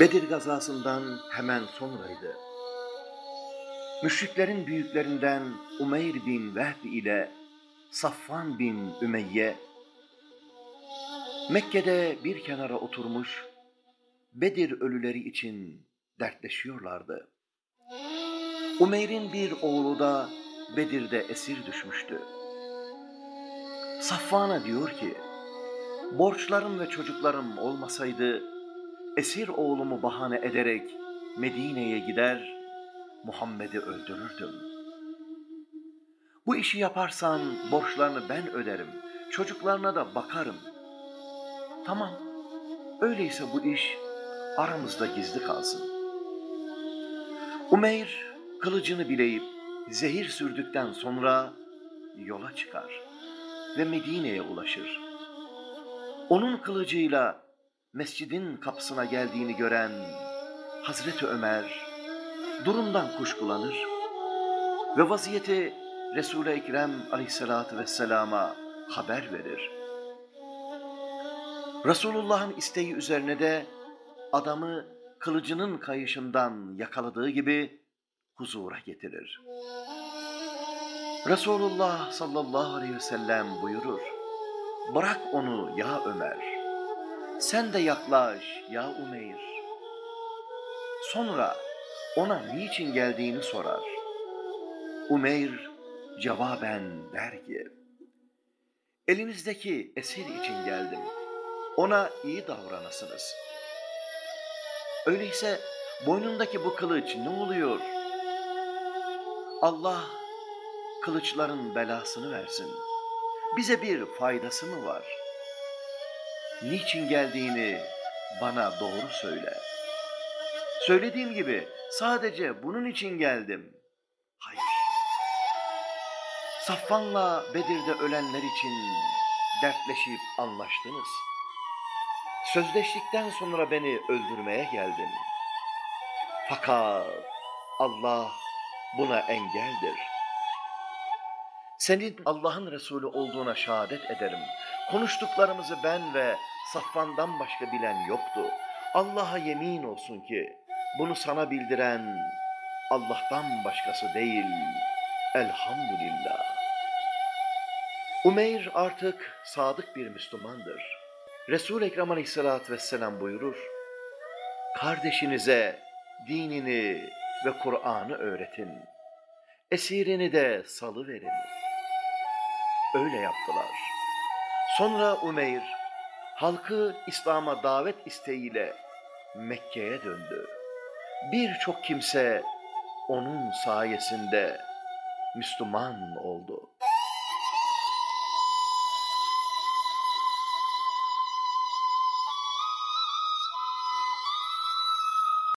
Bedir gazasından hemen sonraydı. Müşriklerin büyüklerinden Umeyr bin Vehb ile Safvan bin Ümeyye, Mekke'de bir kenara oturmuş, Bedir ölüleri için dertleşiyorlardı. Umeyr'in bir oğlu da Bedir'de esir düşmüştü. Safvan'a diyor ki, borçlarım ve çocuklarım olmasaydı, esir oğlumu bahane ederek Medine'ye gider, Muhammed'i öldürürdüm. Bu işi yaparsan borçlarını ben öderim, çocuklarına da bakarım. Tamam, öyleyse bu iş aramızda gizli kalsın. Umeyr kılıcını bileyip zehir sürdükten sonra yola çıkar ve Medine'ye ulaşır. Onun kılıcıyla mescidin kapısına geldiğini gören Hazreti Ömer durumdan kuşkulanır ve vaziyeti Resul-i Ekrem aleyhissalatü vesselama haber verir. Resulullah'ın isteği üzerine de adamı kılıcının kayışından yakaladığı gibi huzura getirir. Resulullah sallallahu aleyhi ve sellem buyurur. Bırak onu ya Ömer. Sen de yaklaş ya Umeyr. Sonra ona niçin geldiğini sorar. Umeyr cevaben der ki, elinizdeki esir için geldim. Ona iyi davranasınız. Öyleyse boynundaki bu kılıç ne oluyor? Allah kılıçların belasını versin. Bize bir faydası mı var? Niçin geldiğini bana doğru söyle. Söylediğim gibi sadece bunun için geldim. Hayır. Safvan'la Bedir'de ölenler için dertleşip anlaştınız. Sözleştikten sonra beni öldürmeye geldin. Fakat Allah buna engeldir. Senin Allah'ın Resulü olduğuna şehadet ederim. Konuştuklarımızı ben ve Safvan'dan başka bilen yoktu. Allah'a yemin olsun ki bunu sana bildiren Allah'tan başkası değil. Elhamdülillah. Umeyr artık sadık bir Müslümandır. Resul-i Ekrem aleyhissalatü vesselam buyurur. Kardeşinize dinini ve Kur'an'ı öğretin. Esirini de salıverin. Öyle yaptılar. Sonra Umeyr halkı İslam'a davet isteğiyle Mekke'ye döndü. Birçok kimse onun sayesinde Müslüman oldu.